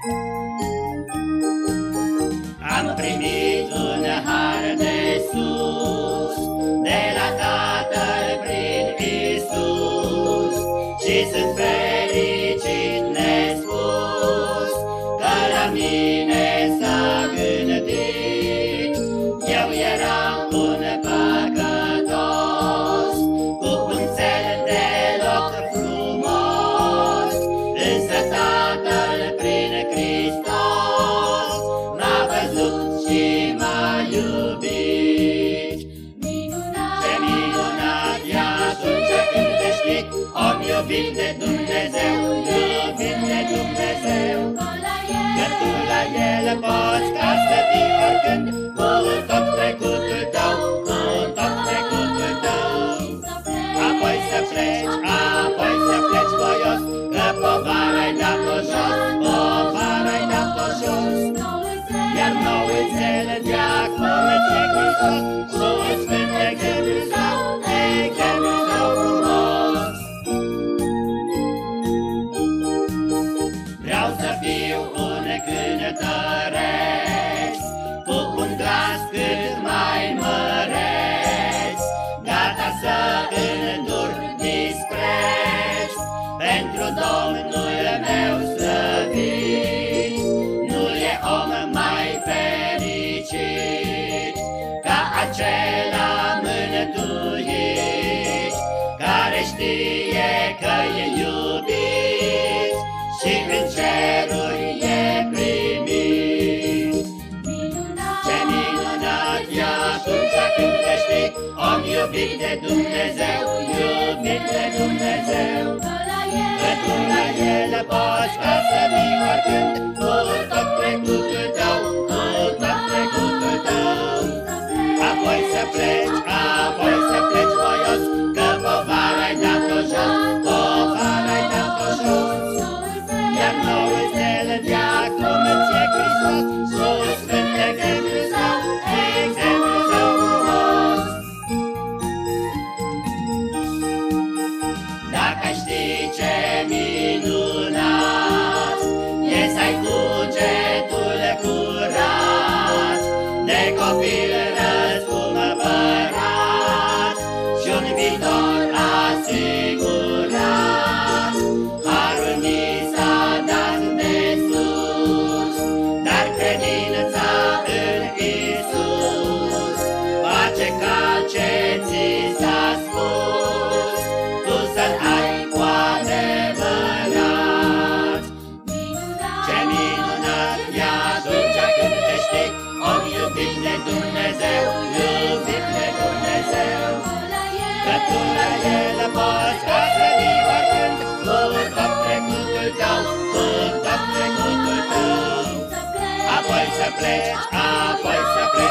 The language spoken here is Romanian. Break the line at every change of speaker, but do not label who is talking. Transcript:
Am primit un har de sus, de la Tatăl prin Isus, și sunt fericit nespus, că la mine la El poți ca să fii oricând, cu tot trecutul tău, cu tot trecutul tău. Apoi să pleci, apoi să pleci voios, că povara-i dat-o jos, povara-i dat-o jos. Iar noul cel de acum ți-e Hristos, cu sfânt exemplu său, exemplu său frumos. Vreau să fiu un cântăreț, pentru Domnul meu slăvit. Nu e om mai fericit ca acela mântuit, care știe că e iubit și în ceruri e primit. Ce minunat e atunci când te știi om iubit de Dumnezeu, iubit de Dumnezeu. Că tu la El poți ca să vii oricând, cu tot trecutul tău, cu tot trecutul tău. Apoi să pleci, E să-ai cugetul curat De copil răscumpărat Și un viitor asigurat. Harul mi s-a dat de sus Dar credința în Isus Face ca ce ți pleci, apoi să pleci